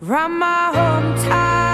Round my hometown,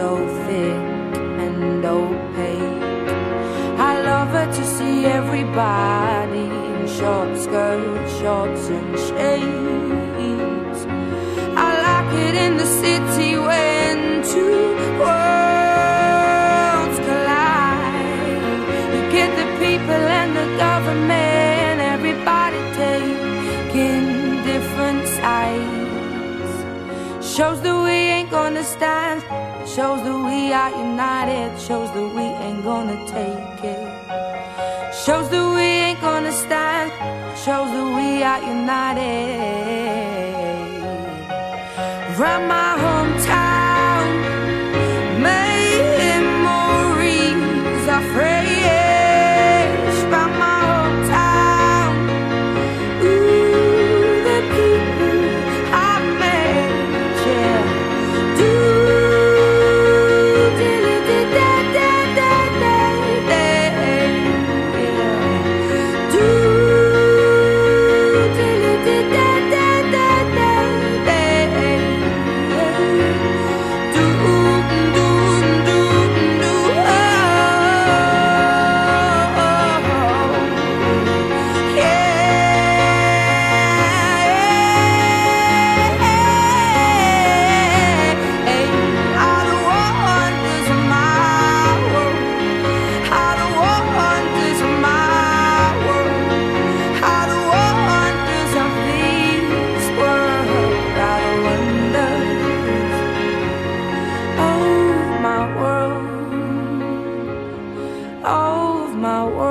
so thick and opaque. I love it to see everybody in short skirts, shorts, and shades. I like it in the city when two worlds collide. You get the people and the government, everybody taking different sides. Shows that we ain't gonna stand. Shows that we are united. Shows that we ain't gonna take it. Shows that we ain't gonna stand. Shows that we are united. Round my hometown, of my world.